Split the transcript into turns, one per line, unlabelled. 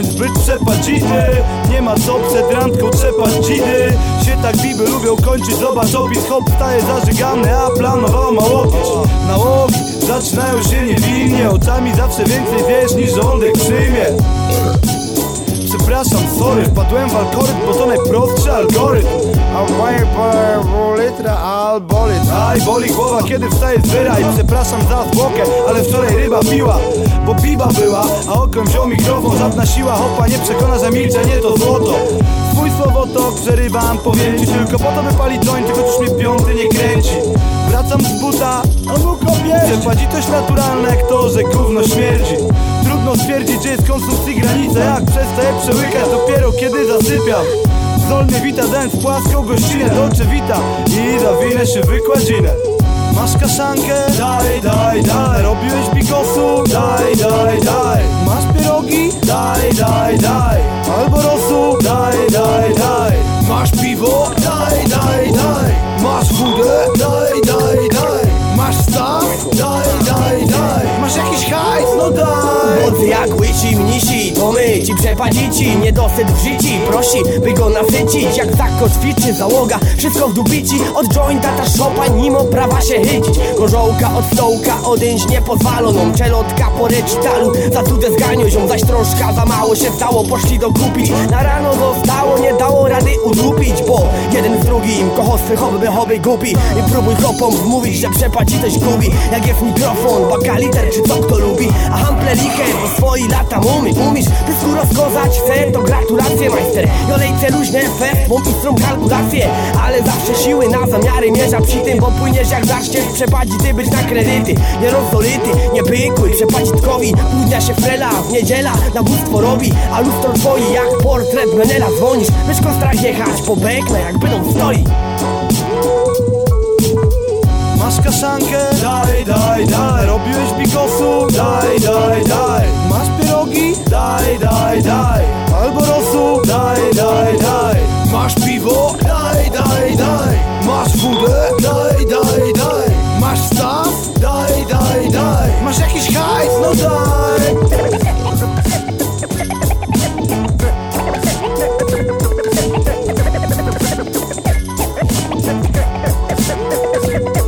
być przepadziny Nie ma co przed randką trzepać Się tak biby lubią kończyć, zobacz opis Hop staje zażygany, a planował małopić Nałogi zaczynają się niewinnie Oczami zawsze więcej wiesz niż żołądek przyjmie. Przepraszam, sorry, wpadłem w algorytm, bo to najprostszy algorytm A moje pół litra albolit Aj, boli głowa, kiedy wstaje z wyra I przepraszam za zwłokę, ale wczoraj ryba piła Bo piba była, a okrem wziął mikrofon Żadna siła hopa nie przekona, że milczenie to złoto. Swój słowotok przerywam, powiem ci Tylko po to by palić joint, tylko już mnie piąty nie kręci. Wracam z buta, a mu kobiet Przepadzitość naturalna jak to, że gówno śmierdzi. Trudno stwierdzić, gdzie jest konsumpcji granica Jak przestaję przełykać dopiero kiedy zasypiam Zdolny wita dance, płaską gościnę. Dolce Vita i zawinę się w wykładzinę Masz kaszankę? Daj, daj, daj Robiłeś
Łysi mnisi, to my ci przepadzici. Niedosyt w życi, prosi by go nasycić. Jak zakotwiczy załoga, wszystko w dubici Od jointa ta szopa, nim o prawa się chycić. Gorzołka od stołka, odejść nie pozwaloną. Czelotka po recitalu, za cudze zganią ziom Zaś troszkę za mało się stało, poszli dokupić Na rano zostało, nie dało rady udupić Bo jeden z drugim, kocho swy hobby, hobby gubi I próbuj chłopom wmówić, że przepadzicoś gubi Jak jest mikrofon, bakaliter czy co kto lubi. A hample liche, swoi lata. Umiesz Umiesz pysku rozkozać, chcę, to gratulacje majster. Jolejce luźne, fest, mam istrum kalkulacje. Ale zawsze siły na zamiary mierza przy tym Bo płyniesz jak zaczniesz przepadzić, ty być na kredyty. Nie rozdolity, nie bykuj, przepadzitkowi Późnia się frela, w niedziela na bóstwo robi. A lustro twoi jak portret Menela. Dzwonisz, myszko strach jechać po bekna jak będą stoi
Dai, dai, dai. Maar voeden, dai, dai, dai. Maar staaf, dai, dai, dai. Maar zeg je schijt, nou dai.